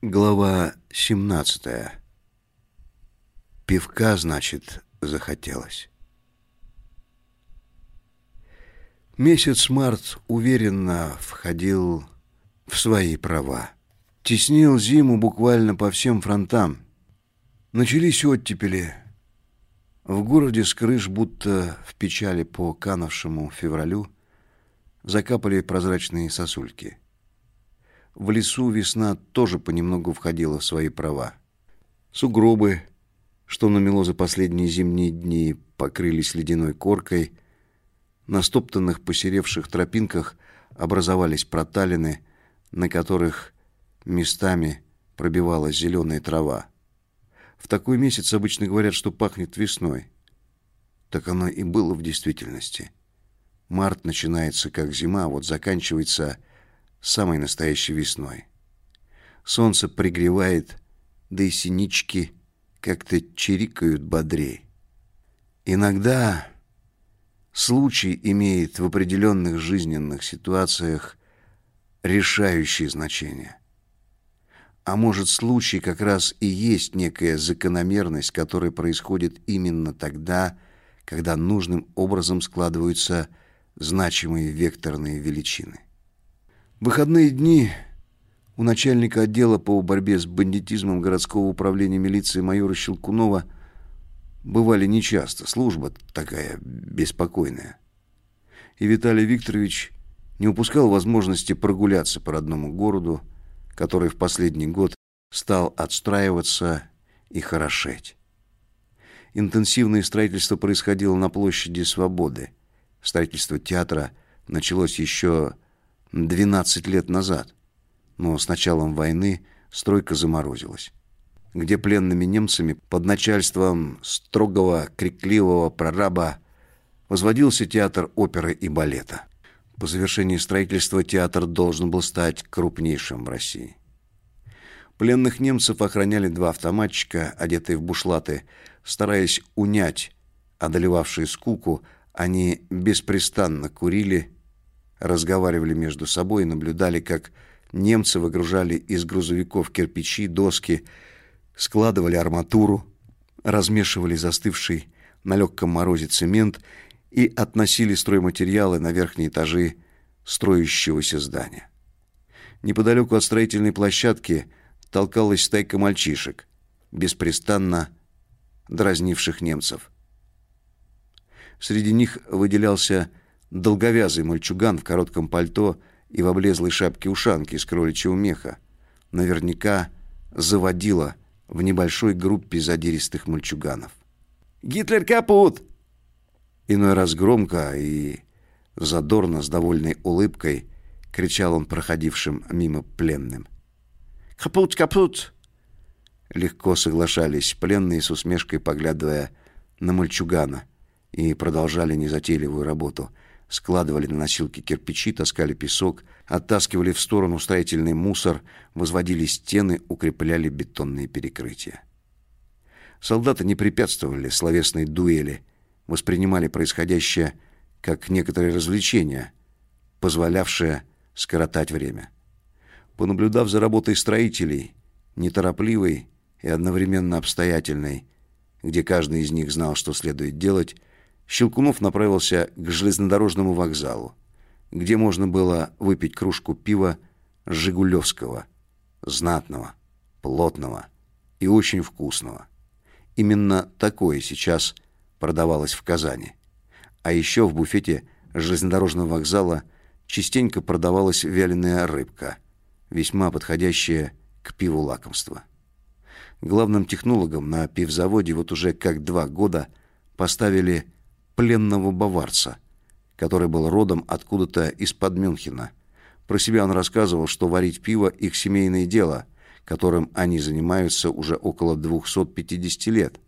Глава 17. Пивка, значит, захотелось. Месяц март уверенно входил в свои права. Теснил зиму буквально по всем фронтам. Начались оттепели. В городе с крыш, будто в печали по канавшему февралю, закапали прозрачные сосульки. В лесу весна тоже понемногу входила в свои права. Сугробы, что намело за последние зимние дни, покрылись ледяной коркой. На стоптанных посеревших тропинках образовались проталины, на которых местами пробивалась зеленая трава. В такой месяц обычно говорят, что пахнет весной. Так оно и было в действительности. Март начинается как зима, а вот заканчивается самой настоящей весной. Солнце пригревает, да и синички как-то чирикают бодрей. Иногда случай имеет в определенных жизненных ситуациях решающее значение. А может, случай как раз и есть некая закономерность, которая происходит именно тогда, когда нужным образом складываются значимые векторные величины. Выходные дни у начальника отдела по борьбе с бандитизмом городского управления милиции майора Щелкунова бывали нечасто. Служба такая беспокойная. И Виталий Викторович не упускал возможности прогуляться по родному городу, который в последний год стал отстраиваться и хорошеть. Интенсивное строительство происходило на площади Свободы. Строительство театра началось еще 12 лет назад. Но с началом войны стройка заморозилась. Где пленными немцами под начальством строгого, крикливого прораба возводился театр оперы и балета. По завершении строительства театр должен был стать крупнейшим в России. Пленных немцев охраняли два автоматчика, одетые в бушлаты. Стараясь унять одолевавшие скуку, они беспрестанно курили разговаривали между собой и наблюдали, как немцы выгружали из грузовиков кирпичи, доски, складывали арматуру, размешивали застывший на легком морозе цемент и относили стройматериалы на верхние этажи строящегося здания. Неподалеку от строительной площадки толкалась стайка мальчишек, беспрестанно дразнивших немцев. Среди них выделялся Долговязый мальчуган в коротком пальто и в облезлой шапке-ушанке из кроличьего меха. Наверняка заводила в небольшой группе задиристых мальчуганов. «Гитлер капут!» Иной раз громко и задорно, с довольной улыбкой, кричал он проходившим мимо пленным. «Капут, капут!» Легко соглашались пленные с усмешкой, поглядывая на мальчугана, и продолжали незатейливую работу — складывали на носилки кирпичи, таскали песок, оттаскивали в сторону строительный мусор, возводили стены, укрепляли бетонные перекрытия. Солдаты не препятствовали словесной дуэли, воспринимали происходящее как некоторое развлечение, позволявшее скоротать время. Понаблюдав за работой строителей, неторопливой и одновременно обстоятельной, где каждый из них знал, что следует делать, Щелкунов направился к железнодорожному вокзалу, где можно было выпить кружку пива Жигулевского, знатного, плотного и очень вкусного. Именно такое сейчас продавалось в Казани. А еще в буфете железнодорожного вокзала частенько продавалась вяленая рыбка, весьма подходящая к пиву лакомство. Главным технологом на пивзаводе вот уже как два года поставили пленного баварца, который был родом откуда-то из-под Мюнхена. Про себя он рассказывал, что варить пиво их семейное дело, которым они занимаются уже около 250 лет.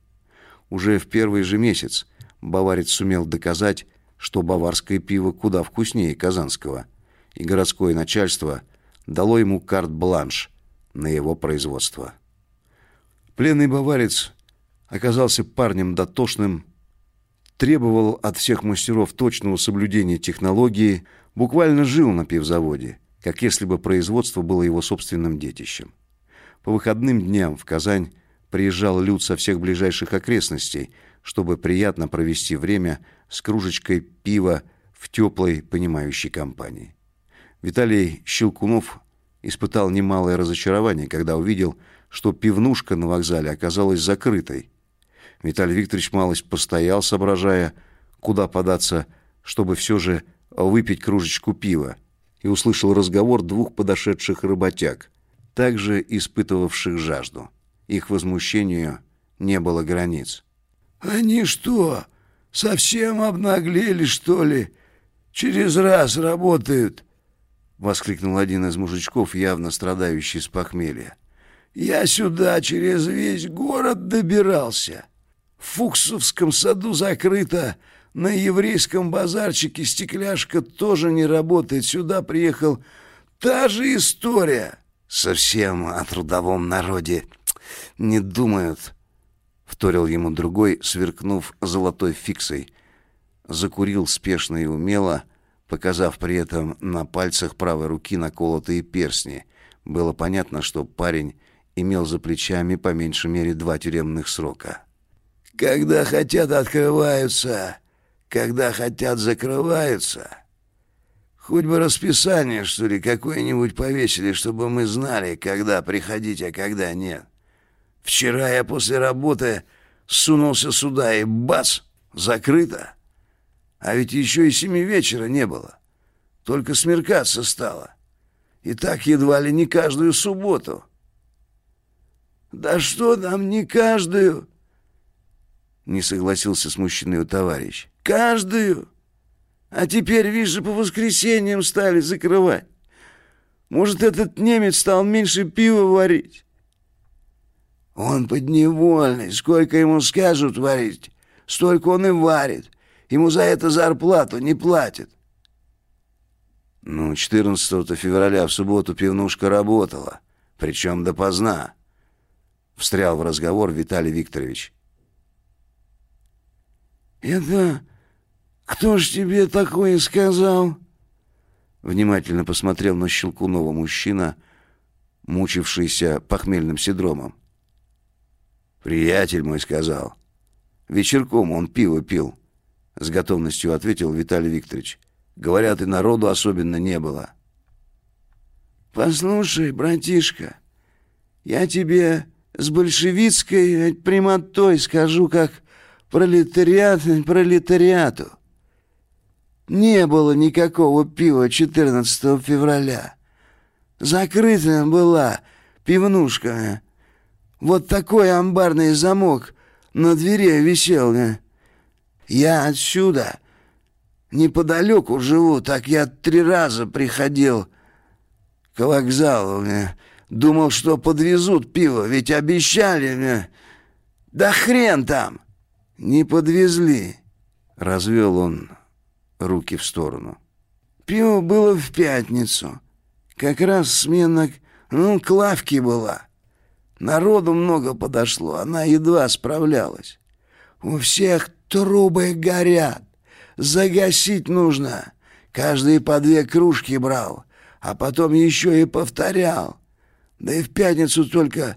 Уже в первый же месяц баварец сумел доказать, что баварское пиво куда вкуснее казанского, и городское начальство дало ему карт-бланш на его производство. Пленный баварец оказался парнем дотошным, требовал от всех мастеров точного соблюдения технологии, буквально жил на пивзаводе, как если бы производство было его собственным детищем. По выходным дням в Казань приезжал люд со всех ближайших окрестностей, чтобы приятно провести время с кружечкой пива в теплой, понимающей компании. Виталий Щелкунов испытал немалое разочарование, когда увидел, что пивнушка на вокзале оказалась закрытой. Виталий Викторович малость постоял, соображая, куда податься, чтобы все же выпить кружечку пива, и услышал разговор двух подошедших работяг, также испытывавших жажду. Их возмущению не было границ. «Они что, совсем обнаглели, что ли? Через раз работают!» — воскликнул один из мужичков, явно страдающий с похмелья. «Я сюда через весь город добирался. В Фуксовском саду закрыто, на еврейском базарчике стекляшка тоже не работает. Сюда приехал та же история. Совсем о трудовом народе не думают, вторил ему другой, сверкнув золотой фиксой. Закурил спешно и умело, показав при этом на пальцах правой руки наколотые перстни. Было понятно, что парень имел за плечами по меньшей мере два тюремных срока. Когда хотят, открываются когда хотят, закрываются. Хоть бы расписание, что ли, какое-нибудь повесили, чтобы мы знали, когда приходить, а когда нет. Вчера я после работы сунулся сюда, и бац, закрыто. А ведь еще и семи вечера не было. Только смеркаться стало. И так едва ли не каждую субботу. «Да что там не каждую?» Не согласился с мужчиной товарищ. Каждую. А теперь, вижу, по воскресеньям стали закрывать. Может, этот немец стал меньше пива варить? Он подневольный. Сколько ему скажут варить, столько он и варит. Ему за это зарплату не платят. Ну, 14 февраля в субботу пивнушка работала, причем допоздна. Встрял в разговор Виталий Викторович. «Это кто ж тебе такое сказал?» Внимательно посмотрел на Щелкунова мужчина, мучившийся похмельным синдромом. «Приятель мой сказал. Вечерком он пиво пил», — с готовностью ответил Виталий Викторович. «Говорят, и народу особенно не было». «Послушай, братишка, я тебе с большевистской прямотой скажу, как пролетариат пролетариату. Не было никакого пива 14 февраля. Закрытая была пивнушка. Вот такой амбарный замок на двери висел. Я отсюда неподалеку живу, так я три раза приходил к вокзалу. Думал, что подвезут пиво, ведь обещали. Да хрен там! Не подвезли. Развел он руки в сторону. Пиво было в пятницу. Как раз смена, ну, Клавки была. Народу много подошло, она едва справлялась. У всех трубы горят. Загасить нужно. Каждый по две кружки брал, а потом еще и повторял. Да и в пятницу только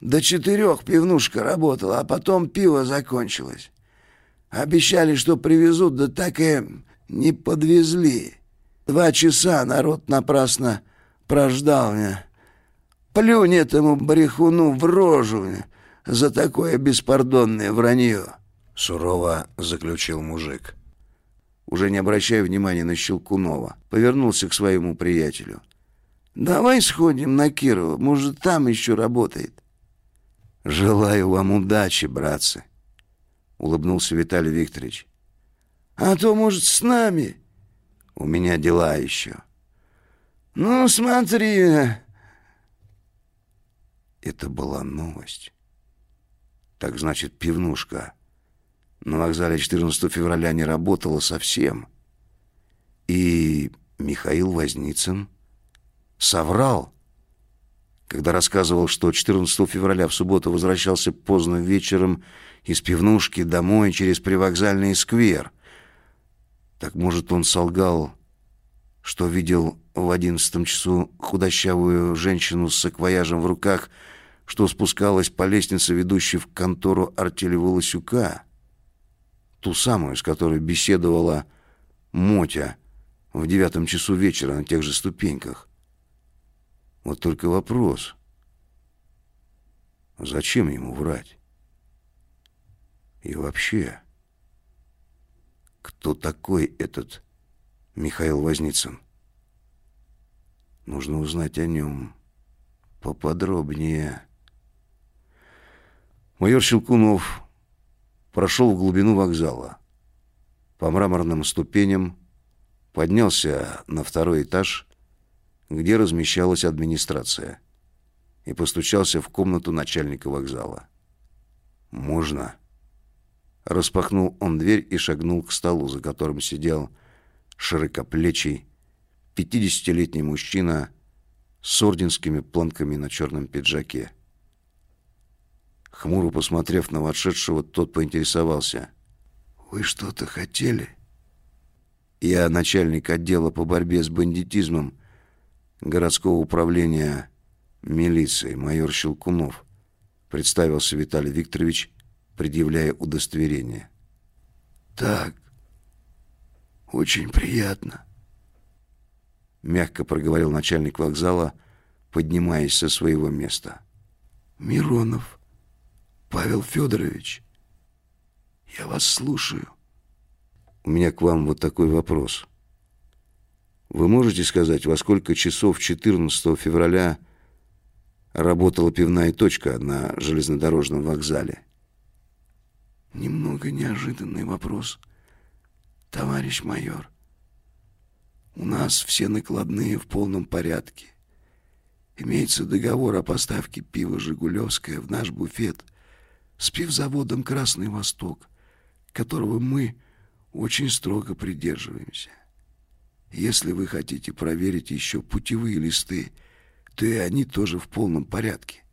до четырех пивнушка работала, а потом пиво закончилось. Обещали, что привезут, да так и не подвезли. Два часа народ напрасно прождал меня. Плюнь этому брехуну в рожу за такое беспардонное вранье. Сурово заключил мужик. Уже не обращая внимания на Щелкунова, повернулся к своему приятелю. «Давай сходим на Кирова, может, там еще работает». «Желаю вам удачи, братцы», — улыбнулся Виталий Викторович. «А то, может, с нами?» «У меня дела еще». «Ну, смотри...» Это была новость. Так значит, пивнушка на вокзале 14 февраля не работала совсем. И Михаил Возницын соврал когда рассказывал, что 14 февраля в субботу возвращался поздно вечером из пивнушки домой через привокзальный сквер. Так может, он солгал, что видел в одиннадцатом часу худощавую женщину с саквояжем в руках что спускалась по лестнице, ведущей в контору артели Волосюка, ту самую, с которой беседовала Мотя в девятом часу вечера на тех же ступеньках. Вот только вопрос, зачем ему врать? И вообще, кто такой этот Михаил Возницын? Нужно узнать о нем поподробнее. Майор Щелкунов прошел в глубину вокзала. По мраморным ступеням поднялся на второй этаж, где размещалась администрация, и постучался в комнату начальника вокзала. «Можно?» Распахнул он дверь и шагнул к столу, за которым сидел широкоплечий, пятидесятилетний мужчина с орденскими планками на черном пиджаке. Хмуро посмотрев на вошедшего, тот поинтересовался. «Вы что-то хотели?» «Я начальник отдела по борьбе с бандитизмом городского управления милиции, майор Щелкунов», представился Виталий Викторович, предъявляя удостоверение. «Так, очень приятно», — мягко проговорил начальник вокзала, поднимаясь со своего места. «Миронов, Павел Федорович, я вас слушаю. У меня к вам вот такой вопрос. Вы можете сказать, во сколько часов 14 февраля работала пивная точка на железнодорожном вокзале? Немного неожиданный вопрос, товарищ майор. У нас все накладные в полном порядке. Имеется договор о поставке пива «Жигулевское» в наш буфет – с пивзаводом «Красный Восток», которого мы очень строго придерживаемся. Если вы хотите проверить еще путевые листы, то и они тоже в полном порядке.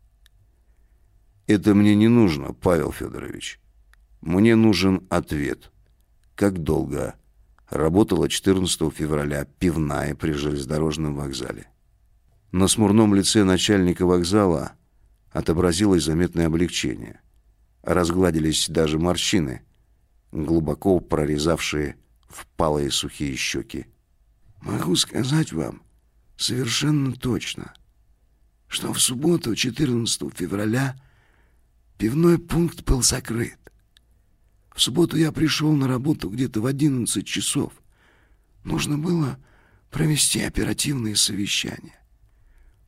Это мне не нужно, Павел Федорович. Мне нужен ответ. Как долго работала 14 февраля пивная при железнодорожном вокзале? На смурном лице начальника вокзала отобразилось заметное облегчение разгладились даже морщины, глубоко прорезавшие впалые сухие щеки. Могу сказать вам совершенно точно, что в субботу, 14 февраля, пивной пункт был закрыт. В субботу я пришел на работу где-то в 11 часов. Нужно было провести оперативные совещания.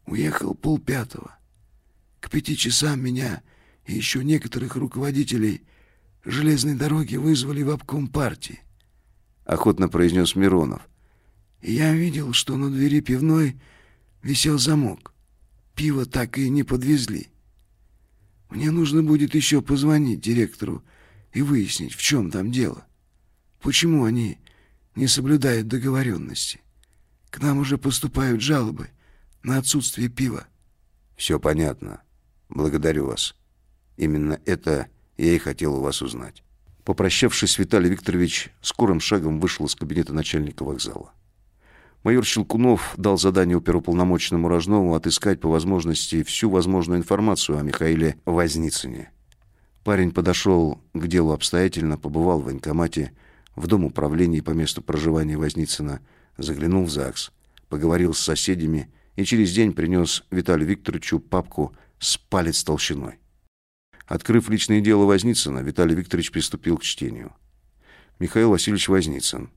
Уехал полпятого. К пяти часам меня и еще некоторых руководителей железной дороги вызвали в обком партии. Охотно произнес Миронов. Я видел, что на двери пивной висел замок. Пиво так и не подвезли. Мне нужно будет еще позвонить директору и выяснить, в чем там дело. Почему они не соблюдают договоренности? К нам уже поступают жалобы на отсутствие пива. Все понятно. Благодарю вас. Именно это я и хотел у вас узнать. Попрощавшись, Виталий Викторович скорым шагом вышел из кабинета начальника вокзала. Майор Щелкунов дал задание оперуполномоченному Рожнову отыскать по возможности всю возможную информацию о Михаиле Возницыне. Парень подошел к делу обстоятельно, побывал в военкомате, в дом управления по месту проживания Возницына, заглянул в ЗАГС, поговорил с соседями и через день принес Виталию Викторовичу папку с палец толщиной. Открыв личное дело Возницына, Виталий Викторович приступил к чтению. Михаил Васильевич Возницын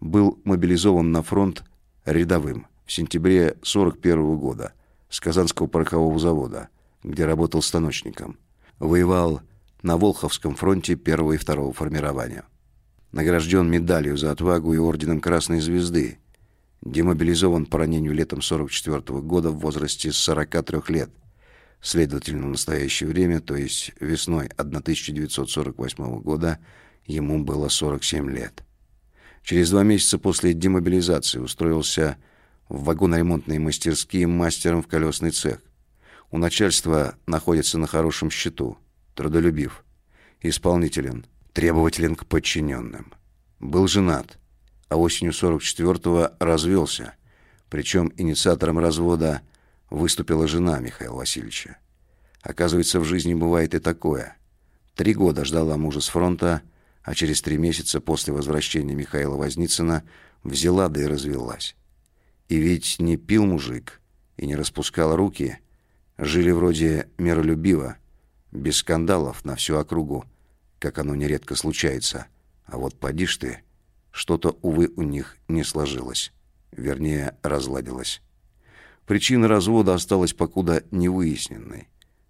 был мобилизован на фронт рядовым в сентябре 41 года с Казанского порохового завода, где работал станочником. Воевал на Волховском фронте первого и второго формирования. Награжден медалью за отвагу и орденом Красной Звезды. Демобилизован по ранению летом 44 года в возрасте 43 лет – Следовательно, в настоящее время, то есть весной 1948 года, ему было 47 лет. Через два месяца после демобилизации устроился в вагоноремонтные мастерские мастером в колесный цех. У начальства находится на хорошем счету, трудолюбив, исполнителен, требователен к подчиненным. Был женат, а осенью 44-го развелся, причем инициатором развода – выступила жена Михаила Васильевича. Оказывается, в жизни бывает и такое. Три года ждала мужа с фронта, а через три месяца после возвращения Михаила Возницына взяла да и развелась. И ведь не пил мужик и не распускал руки, жили вроде миролюбиво, без скандалов на всю округу, как оно нередко случается. А вот поди ж ты, что-то, увы, у них не сложилось. Вернее, разладилось. Причина развода осталась покуда невыясненной.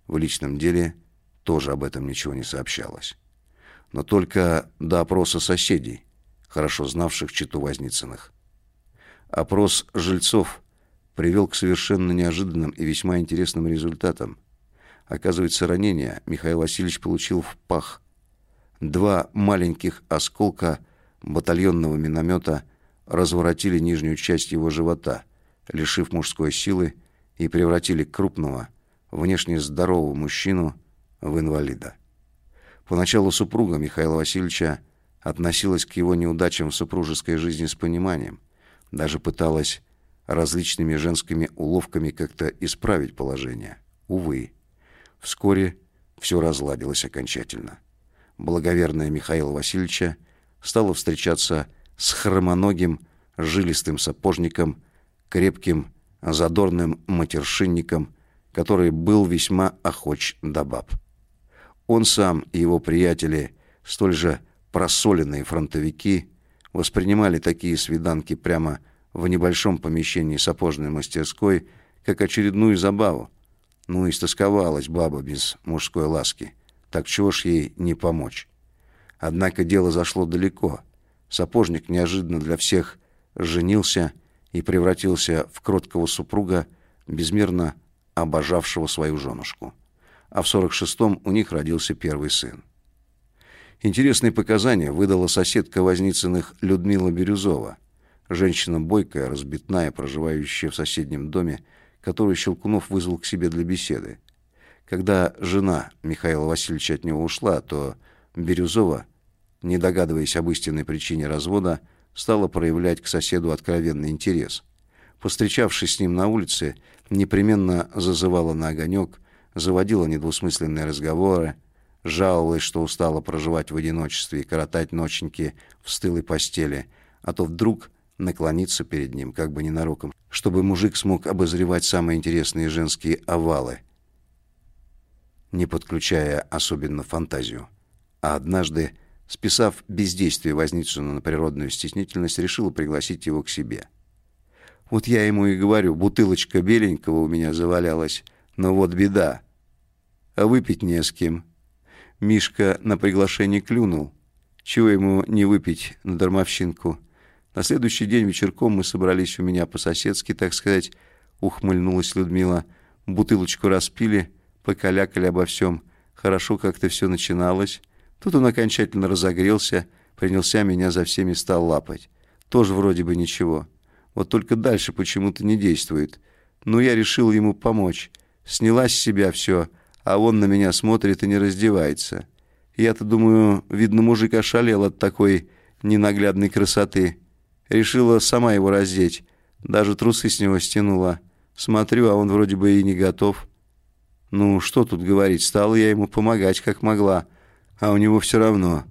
В личном деле тоже об этом ничего не сообщалось. Но только до опроса соседей, хорошо знавших читу Возницыных. Опрос жильцов привел к совершенно неожиданным и весьма интересным результатам. Оказывается, ранение Михаил Васильевич получил в пах. Два маленьких осколка батальонного миномета разворотили нижнюю часть его живота, лишив мужской силы и превратили крупного, внешне здорового мужчину в инвалида. Поначалу супруга Михаила Васильевича относилась к его неудачам в супружеской жизни с пониманием, даже пыталась различными женскими уловками как-то исправить положение. Увы, вскоре все разладилось окончательно. Благоверная Михаила Васильевича стала встречаться с хромоногим, жилистым сапожником, крепким, задорным матершинником, который был весьма охоч до баб. Он сам и его приятели, столь же просоленные фронтовики, воспринимали такие свиданки прямо в небольшом помещении сапожной мастерской, как очередную забаву. Ну, истосковалась баба без мужской ласки. Так чего ж ей не помочь? Однако дело зашло далеко. Сапожник неожиданно для всех женился и превратился в кроткого супруга, безмерно обожавшего свою женушку. А в 46-м у них родился первый сын. Интересные показания выдала соседка Возницыных Людмила Бирюзова, женщина бойкая, разбитная, проживающая в соседнем доме, которую Щелкунов вызвал к себе для беседы. Когда жена Михаила Васильевича от него ушла, то Бирюзова, не догадываясь об истинной причине развода, стала проявлять к соседу откровенный интерес. Постречавшись с ним на улице, непременно зазывала на огонек, заводила недвусмысленные разговоры, жаловалась, что устала проживать в одиночестве и коротать ноченьки в стылой постели, а то вдруг наклониться перед ним, как бы ненароком, чтобы мужик смог обозревать самые интересные женские овалы, не подключая особенно фантазию. А однажды, списав бездействие Возницына на природную стеснительность, решила пригласить его к себе. Вот я ему и говорю, бутылочка беленького у меня завалялась, но вот беда. А выпить не с кем. Мишка на приглашение клюнул. Чего ему не выпить на дармовщинку? На следующий день вечерком мы собрались у меня по-соседски, так сказать, ухмыльнулась Людмила. Бутылочку распили, покалякали обо всем. Хорошо как-то все начиналось. Тут он окончательно разогрелся, принялся меня за всеми стал лапать. Тоже вроде бы ничего. Вот только дальше почему-то не действует. Но я решил ему помочь. Сняла с себя все, а он на меня смотрит и не раздевается. Я-то думаю, видно, мужик ошалел от такой ненаглядной красоты. Решила сама его раздеть. Даже трусы с него стянула. Смотрю, а он вроде бы и не готов. Ну, что тут говорить, стала я ему помогать, как могла. А у него все равно.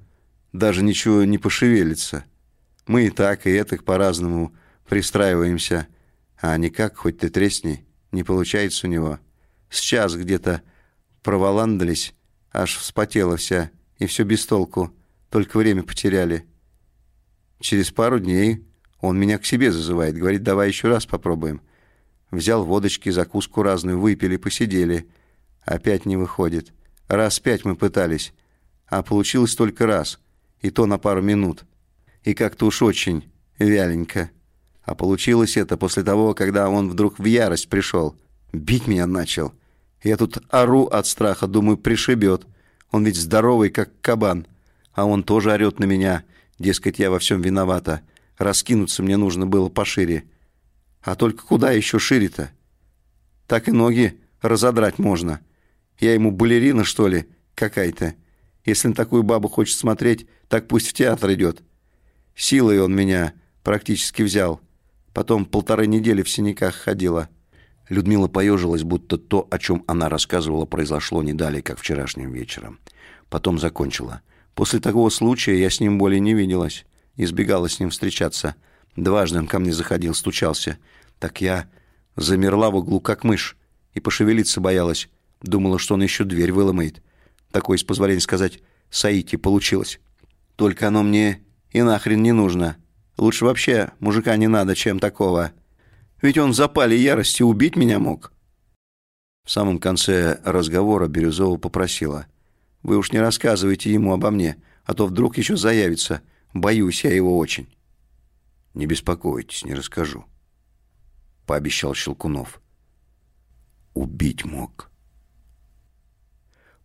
Даже ничего не пошевелится. Мы и так, и этак по-разному пристраиваемся. А никак, хоть ты тресни, не получается у него. Сейчас где-то проволандались, аж вспотела вся, и все без толку. Только время потеряли. Через пару дней он меня к себе зазывает, говорит, давай еще раз попробуем. Взял водочки, закуску разную, выпили, посидели. Опять не выходит. Раз пять мы пытались, а получилось только раз, и то на пару минут. И как-то уж очень вяленько. А получилось это после того, когда он вдруг в ярость пришел. Бить меня начал. Я тут ору от страха, думаю, пришибет. Он ведь здоровый, как кабан. А он тоже орет на меня. Дескать, я во всем виновата. Раскинуться мне нужно было пошире. А только куда еще шире-то? Так и ноги разодрать можно. Я ему балерина, что ли, какая-то. Если на такую бабу хочет смотреть, так пусть в театр идет. Силой он меня практически взял. Потом полторы недели в синяках ходила. Людмила поежилась, будто то, о чем она рассказывала, произошло не далее, как вчерашним вечером. Потом закончила. После такого случая я с ним более не виделась. Избегала с ним встречаться. Дважды он ко мне заходил, стучался. Так я замерла в углу, как мышь, и пошевелиться боялась. Думала, что он еще дверь выломает. Такое, с позволения сказать, Саити получилось. Только оно мне и нахрен не нужно. Лучше вообще мужика не надо, чем такого. Ведь он в запале ярости убить меня мог. В самом конце разговора Бирюзова попросила. «Вы уж не рассказывайте ему обо мне, а то вдруг еще заявится. Боюсь я его очень». «Не беспокойтесь, не расскажу», — пообещал Щелкунов. «Убить мог».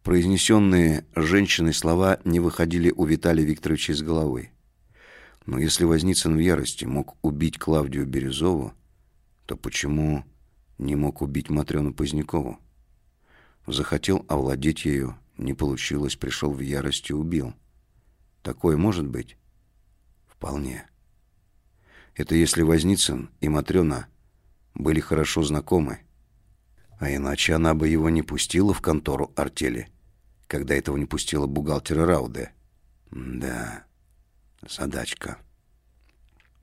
Произнесенные женщиной слова не выходили у Виталия Викторовича из головы. Но если Возницын в ярости мог убить Клавдию Бирюзову, то почему не мог убить Матрёну Позднякову? Захотел овладеть ею, не получилось, пришел в ярость и убил. Такое может быть? Вполне. Это если Возницын и Матрёна были хорошо знакомы. А иначе она бы его не пустила в контору артели, когда этого не пустила бухгалтера Рауде. Да, задачка.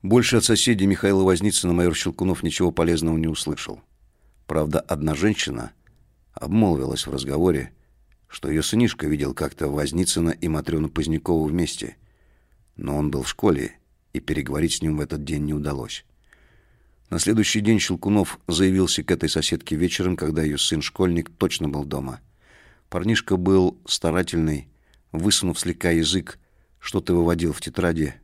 Больше от соседей Михаила Возницына майор Щелкунов ничего полезного не услышал. Правда, одна женщина обмолвилась в разговоре, что ее сынишка видел как-то Возницына и Матрёну Позднякову вместе, но он был в школе, и переговорить с ним в этот день не удалось. На следующий день Щелкунов заявился к этой соседке вечером, когда ее сын-школьник точно был дома. Парнишка был старательный, высунув слегка язык, что-то выводил в тетради,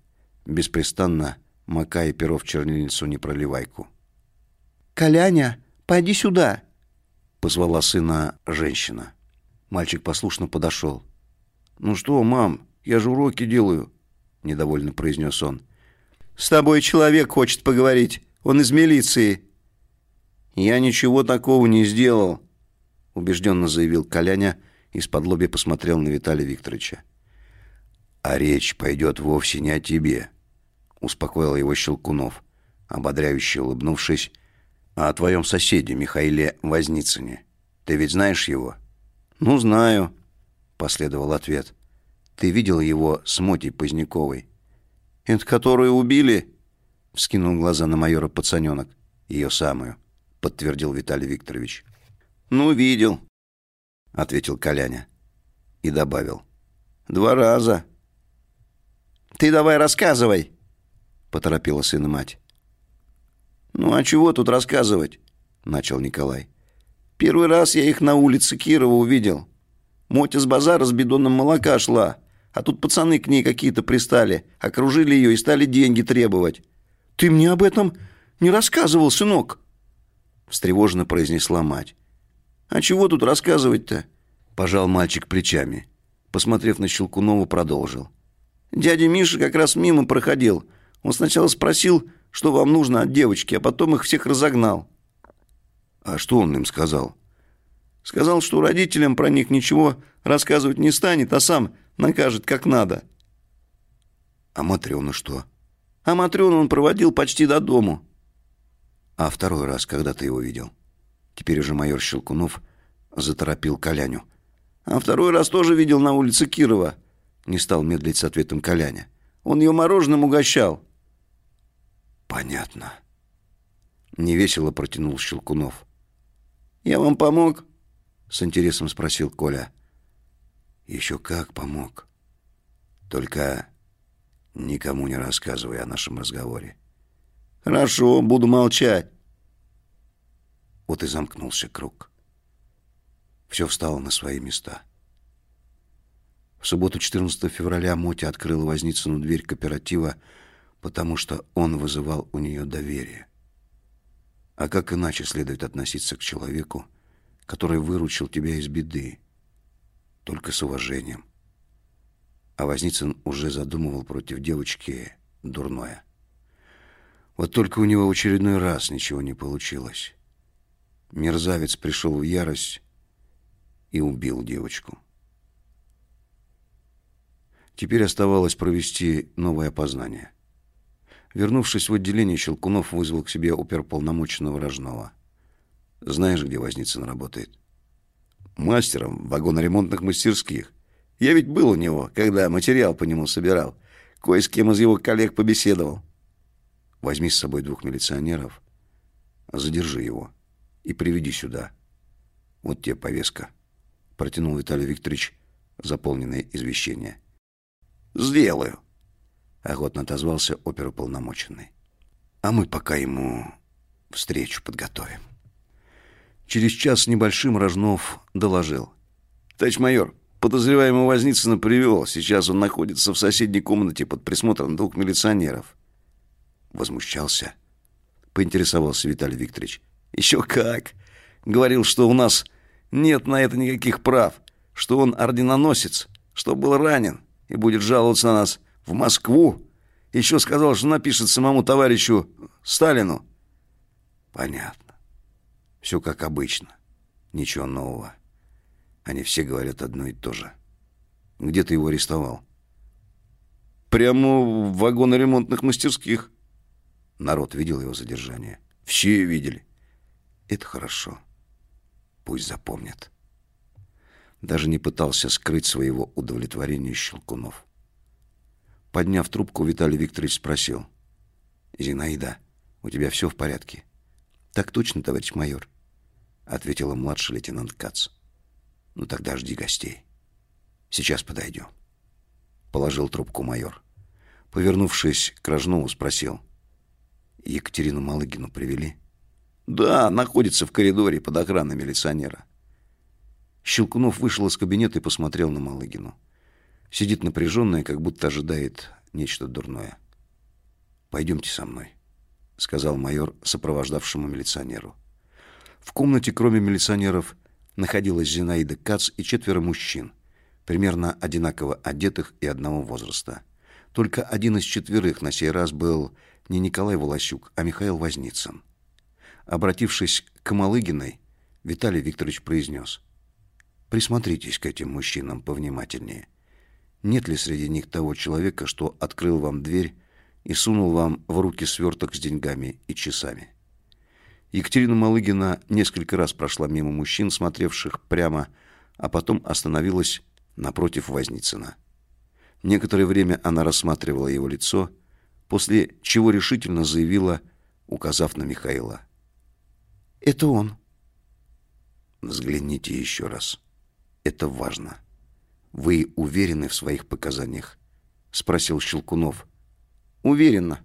беспрестанно макая перо в чернильницу непроливайку. «Коляня, пойди сюда!» — позвала сына женщина. Мальчик послушно подошел. «Ну что, мам, я же уроки делаю», — недовольно произнес он. «С тобой человек хочет поговорить. Он из милиции». «Я ничего такого не сделал», — убежденно заявил Коляня и с-под лоби посмотрел на Виталия Викторовича. «А речь пойдет вовсе не о тебе», успокоил его Щелкунов, ободряюще улыбнувшись. «А о твоем соседе, Михаиле Возницыне. Ты ведь знаешь его?» «Ну, знаю», — последовал ответ. «Ты видел его с Мотей Поздняковой?» «Это которую убили?» — вскинул глаза на майора пацаненок. «Ее самую», — подтвердил Виталий Викторович. «Ну, видел», — ответил Коляня. И добавил. «Два раза». «Ты давай рассказывай», поторопила сына мать. «Ну а чего тут рассказывать?» — начал Николай. «Первый раз я их на улице Кирова увидел. Мотя с базара с бидоном молока шла, а тут пацаны к ней какие-то пристали, окружили ее и стали деньги требовать. Ты мне об этом не рассказывал, сынок?» Встревоженно произнесла мать. «А чего тут рассказывать-то?» Пожал мальчик плечами. Посмотрев на Щелкунова, продолжил. «Дядя Миша как раз мимо проходил». Он сначала спросил, что вам нужно от девочки, а потом их всех разогнал. А что он им сказал? Сказал, что родителям про них ничего рассказывать не станет, а сам накажет как надо. А Матрёна что? А Матрёну он проводил почти до дому. А второй раз, когда ты его видел? Теперь уже майор Щелкунов заторопил Коляню. А второй раз тоже видел на улице Кирова. Не стал медлить с ответом Коляня. Он ее мороженым угощал. Понятно. Невесело протянул Щелкунов. Я вам помог? С интересом спросил Коля. Еще как помог. Только никому не рассказывай о нашем разговоре. Хорошо, буду молчать. Вот и замкнулся круг. Все встало на свои места. В субботу 14 февраля Мотя открыла Возницыну дверь кооператива потому что он вызывал у нее доверие. А как иначе следует относиться к человеку, который выручил тебя из беды? Только с уважением. А Возницын уже задумывал против девочки дурное. Вот только у него в очередной раз ничего не получилось. Мерзавец пришел в ярость и убил девочку. Теперь оставалось провести новое опознание. Вернувшись в отделение, Щелкунов вызвал к себе оперполномоченного Рожнова. Знаешь, где Возницын работает? Мастером вагоноремонтных мастерских. Я ведь был у него, когда материал по нему собирал. Кое с кем из его коллег побеседовал. Возьми с собой двух милиционеров, задержи его и приведи сюда. Вот тебе повестка. Протянул Виталий Викторович заполненное извещение. «Сделаю», — охотно отозвался оперуполномоченный. «А мы пока ему встречу подготовим». Через час с небольшим Рожнов доложил. «Товарищ майор, подозреваемого Возницына привел. Сейчас он находится в соседней комнате под присмотром двух милиционеров». Возмущался. Поинтересовался Виталий Викторович. «Еще как!» Говорил, что у нас нет на это никаких прав, что он орденоносец, что был ранен и будет жаловаться на нас в Москву. Еще сказал, что напишет самому товарищу Сталину. Понятно. Все как обычно. Ничего нового. Они все говорят одно и то же. Где ты его арестовал? Прямо в вагоноремонтных мастерских. Народ видел его задержание? Все видели. Это хорошо. Пусть запомнят. Даже не пытался скрыть своего удовлетворения Щелкунов. Подняв трубку, Виталий Викторович спросил. «Зинаида, у тебя все в порядке?» «Так точно, товарищ майор», — ответила младший лейтенант Кац. «Ну тогда жди гостей. Сейчас подойдем». Положил трубку майор. Повернувшись к Рожнову, спросил. «Екатерину Малыгину привели?» «Да, находится в коридоре под охраной милиционера». Щелкунов вышел из кабинета и посмотрел на Малыгину. Сидит напряженная, как будто ожидает нечто дурное. «Пойдемте со мной», — сказал майор сопровождавшему милиционеру. В комнате, кроме милиционеров, находилась Зинаида Кац и четверо мужчин, примерно одинаково одетых и одного возраста. Только один из четверых на сей раз был не Николай Волосюк, а Михаил Возницын. Обратившись к Малыгиной, Виталий Викторович произнес. «Присмотритесь к этим мужчинам повнимательнее. Нет ли среди них того человека, что открыл вам дверь и сунул вам в руки сверток с деньгами и часами?» Екатерина Малыгина несколько раз прошла мимо мужчин, смотревших прямо, а потом остановилась напротив Возницына. Некоторое время она рассматривала его лицо, после чего решительно заявила, указав на Михаила. «Это он». «Взгляните еще раз. Это важно. Вы уверены в своих показаниях?» — спросил Щелкунов. «Уверена»,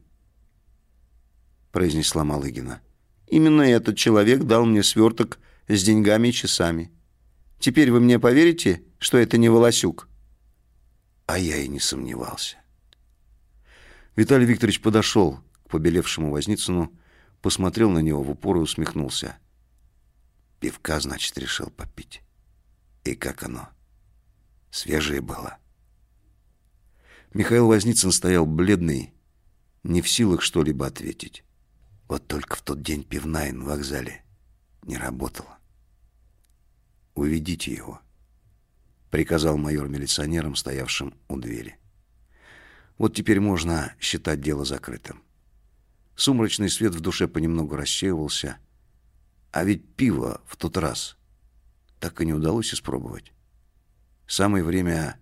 — произнесла Малыгина. Именно этот человек дал мне сверток с деньгами и часами. Теперь вы мне поверите, что это не Волосюк?» А я и не сомневался. Виталий Викторович подошел к побелевшему Возницыну, посмотрел на него в упор и усмехнулся. Пивка, значит, решил попить. И как оно? Свежее было. Михаил Возницын стоял бледный, не в силах что-либо ответить. Вот только в тот день пивная на вокзале не работала. «Уведите его», — приказал майор милиционерам, стоявшим у двери. Вот теперь можно считать дело закрытым. Сумрачный свет в душе понемногу рассеивался, а ведь пиво в тот раз так и не удалось испробовать. Самое время,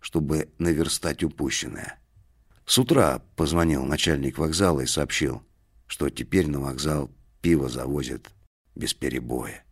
чтобы наверстать упущенное. С утра позвонил начальник вокзала и сообщил — что теперь на вокзал пиво завозят без перебоя.